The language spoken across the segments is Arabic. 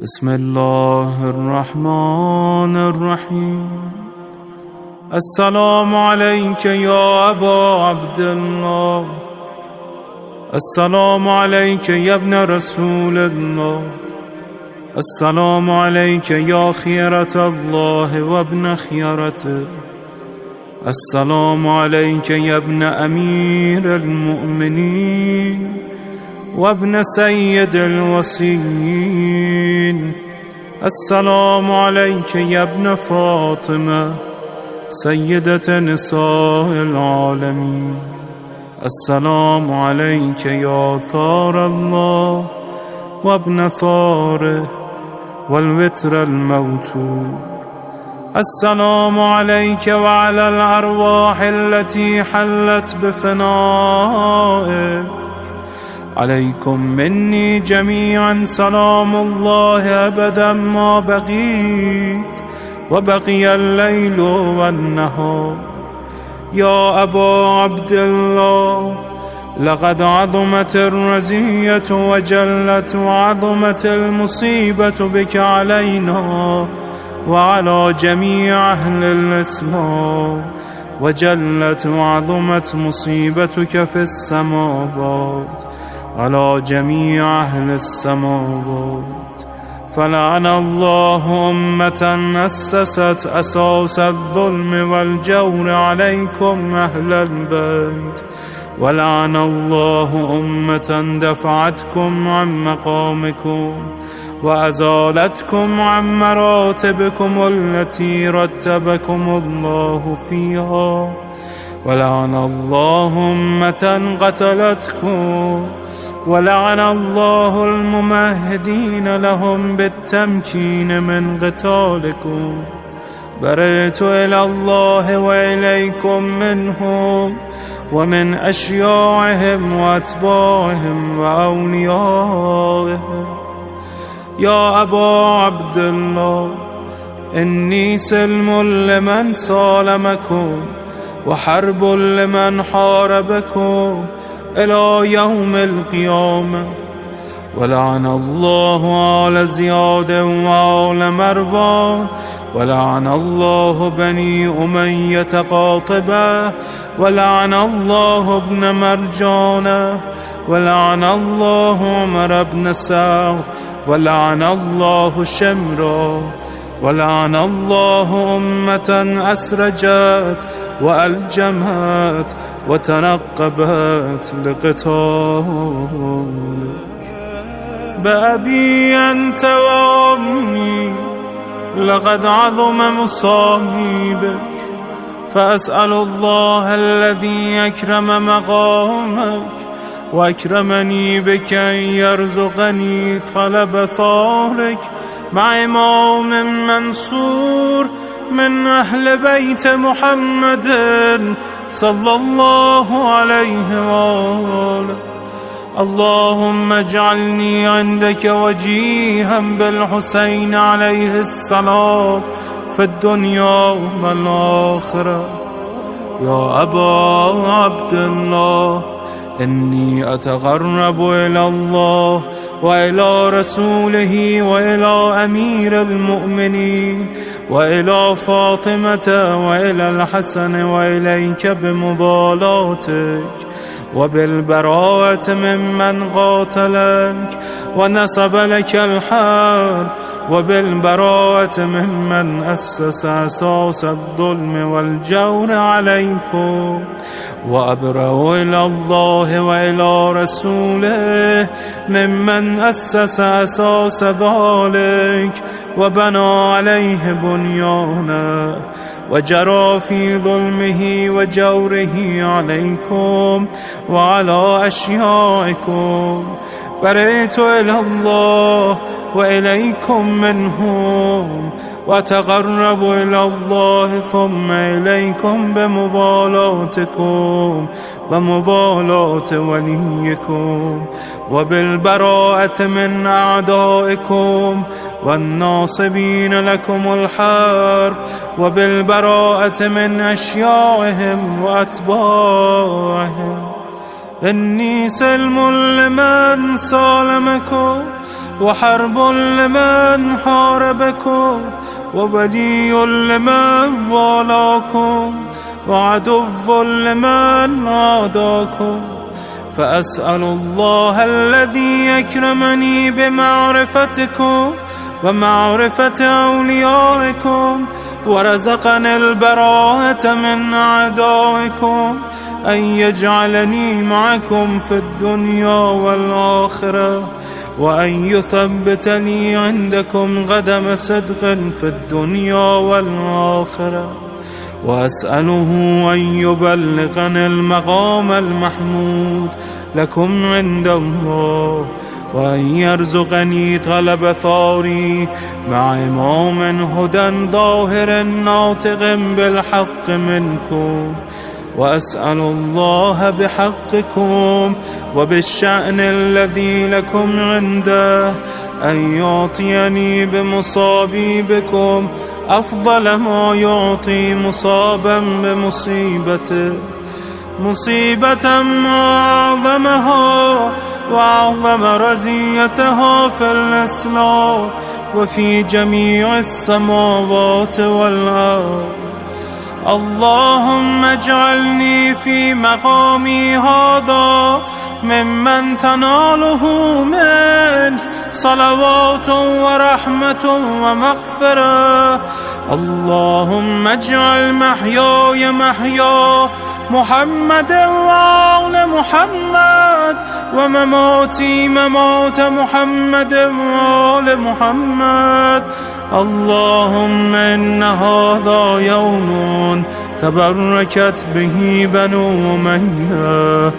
بسم الله الرحمن الرحيم السلام عليك يا أبا عبد الله. السلام عليك يا ابن رسول الله. السلام عليك يا خيرة الله وابن خيرته السلام عليك يا ابن أمير المؤمنين وابن سيد الوصيين السلام عليك يا ابن فاطمة سيدة نساء العالمين. السلام عليك يا ثار الله وابن ثاره والوتر الموتور السلام عليك وعلى الأرواح التي حلت بفنائك عليكم مني جميعا. سلام الله أبدا ما بقيت وبقي الليل والنهار. يا أبا عبد الله لقد عظمت الرزية وجلت وعظمت المصيبة بك علينا وعلى جميع أهل الإسلام وجلت وعظمت مصيبتك في السماوات. على جميع أهل السماوات. فلعن الله أمة أسست أساس الظلم والجور عليكم أهل البيت. ولعن الله أمة دفعتكم عن مقامكم وأزالتكم عن مراتبكم التي رتبكم الله فيها. ولعن الله أمة قتلتكم ولعن الله الممهدين لهم بالتمكين من قتالكم. بريت إلى الله وإليكم منهم ومن أشياعهم وأتباعهم وأوليائهم. يا أبا عبد الله إني سلم لمن سالمكم وحرب لمن حاربكم. إلى يوم القيامة. ولعن الله آل زياد وآل مروان ولعن الله بني أمية قاطبة. ولعن الله ابن مرجانة ولعن الله عمر بن سعد ولعن الله شمرا ولعن الله أمة أسرجت. وألجمت وتنقبت لقتال بأبي أنت وأمي لقد عظم مصابيبك فأسأل الله الذي أكرم مقامك وأكرمني بك أن يرزقني طلب ثارك مع إمام منصور. من أهل بيت محمد صلى الله عليه وآله. اللهم اجعلني عندك وجيها بالحسين عليه السلام. في الدنيا والآخرة يا أبا عبد الله. إني أتقرب إلى الله وإلى رسوله وإلى أمير المؤمنين وإلى فاطمة وإلى الحسن وإليك بمضالاتك وبالبراءة ممن قاتلك ونسب لك الحرب وبالبراءة ممن أسس أساس الظلم والجور عليكم وأبرأ إلى الله وإلى رسوله ممن أسس أساس ذلك وبنى عليه بنيانا وجرى في ظلمه وجوره عليكم وعلى أشيائكم بريت إلى الله وإليكم منهم وتقرب إلى الله ثم إليكم بمضالاتكم ومضالاة وليكم وبالبراءة من أعدائكم والناصبين لكم الحرب وبالبراءة من أشيائهم وأتباعهم إني سلم لمن سالمكم وحرب لمن حاربكم وولي لمن والاكم وعدو لمن عاداكم. فأسأل الله الذي يكرمني بمعرفتكم ومعرفة أوليائكم ورزقني البراءة من أعدائكم. أن يجعلني معكم في الدنيا والآخرة وأن يثبتني عندكم قدم صدق في الدنيا والآخرة. وأسأله أن يبلغني المقام المحمود لكم عند الله وأن يرزقني طلب ثاري مع إمام هدى ظاهر ناطق بالحق منكم. وأسأل الله بحقكم وبالشأن الذي لكم عنده أن يعطيني بمصابي بكم. أفضل ما يعطي مصابا بمصيبته مصيبة أعظمها وأعظم رزيتها في الإسلام وفي جميع السماوات والأرض. اللهم اجعلني في مقامي هذا ممن تناله منك صلوات ورحمة ومغفرة. اللهم اجعل محياي محيا محمد وآل محمد ومماتي ممات محمد وآل محمد. اللهم إن هذا يوم تبركت به بنو أمية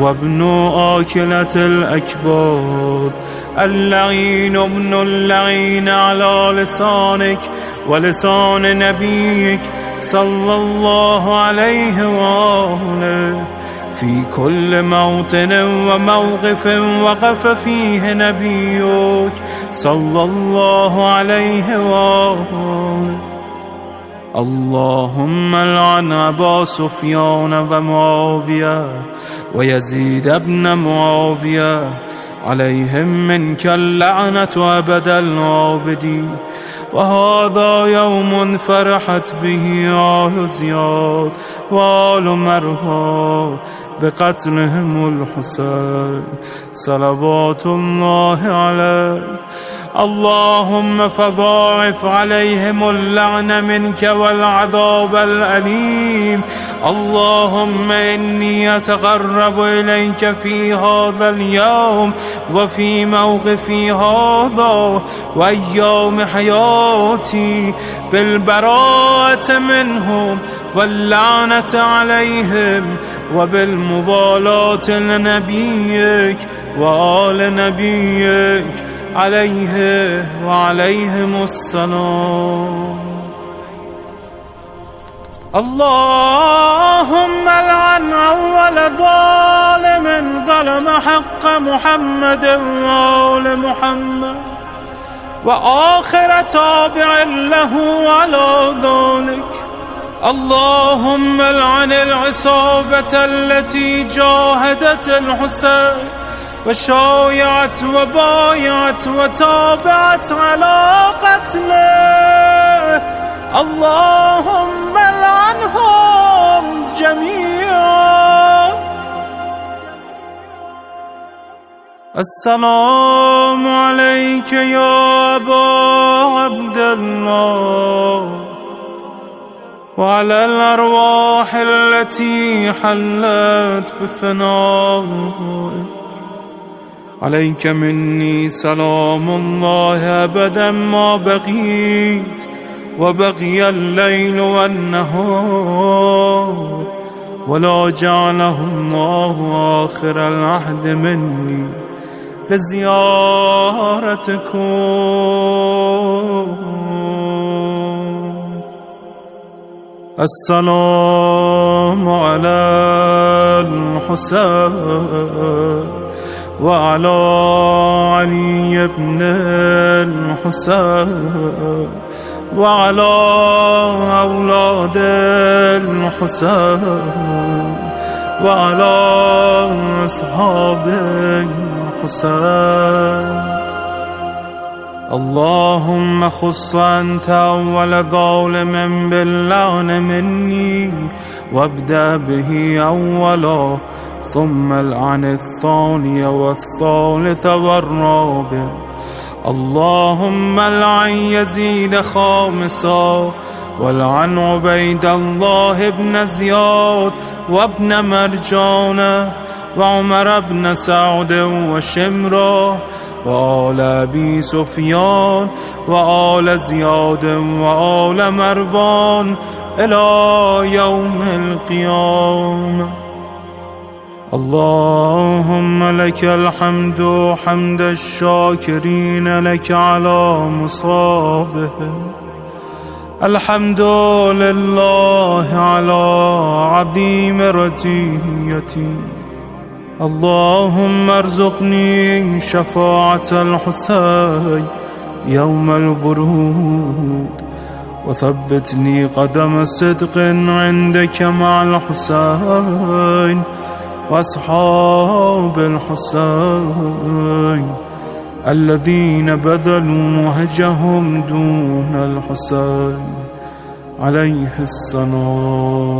وابن آكلة الأكبار. اللعين ابن اللعين على لسانك ولسان نبيك صلى الله عليه وآله. في كل موطن وموقف وقف فيه نبيك صلى الله عليه وآله. اللهم لعن أبا سفيان ومعاوية ويزيد ابن معاوية عليهم منك اللعنة أبد العابدين وهذا يوم فرحت به آل زياد وآل مرهاد بقتلهم الحسين صلوات الله عليه اللهم فضاعف عليهم اللعن منك والعذاب الأليم. اللهم إني أتقرب إليك في هذا اليوم وفي موقفي هذا وأيام حياتي بالبراءة منهم واللعنة عليهم وبالمبالاة لنبيك وآل نبيك. عليه وعليهم السلام. اللهم لعن أول ظالم ظلم حق محمد وآل محمد. وآخر تابع له على ذلك. اللهم لعن العصابة التي جاهدت الحسين. وشايعت وبايعت وتابعت على قتله. اللهم لعنهم جميعا. السلام عليك يا أبا عبد الله. وعلى الأرواح التي حلت بفنائك عليك مني سلام الله أبدا ما بقيت وبقي الليل والنهار ولا جعله الله آخر العهد مني لزيارتكم. السلام على الحسين. وعلى علي بن الحسين وعلى أولاد الحسين وعلى أصحاب الحسين. اللهم خص أنت أول ظالم باللعن مني وابدأ به أولا. ثم العن الثاني والثالث والرابع. اللهم العن يزيد خامسا والعن عبيد الله بن زياد وابن مرجانه وعمر بن سعد وشمره وآل أبي سفيان وآل زياد وآل مروان إلى يوم القيامة. اللهم لك الحمد حمد الشاكرين لك على مصابهم الحمد لله على عظيم رزيتي اللهم ارزقني شفاعة الحسين يوم الورود وثبتني قدم صدق عندك مع الحسين وأصحاب الحسين الذين بذلوا وهجهم دون الحسين عليه السلام.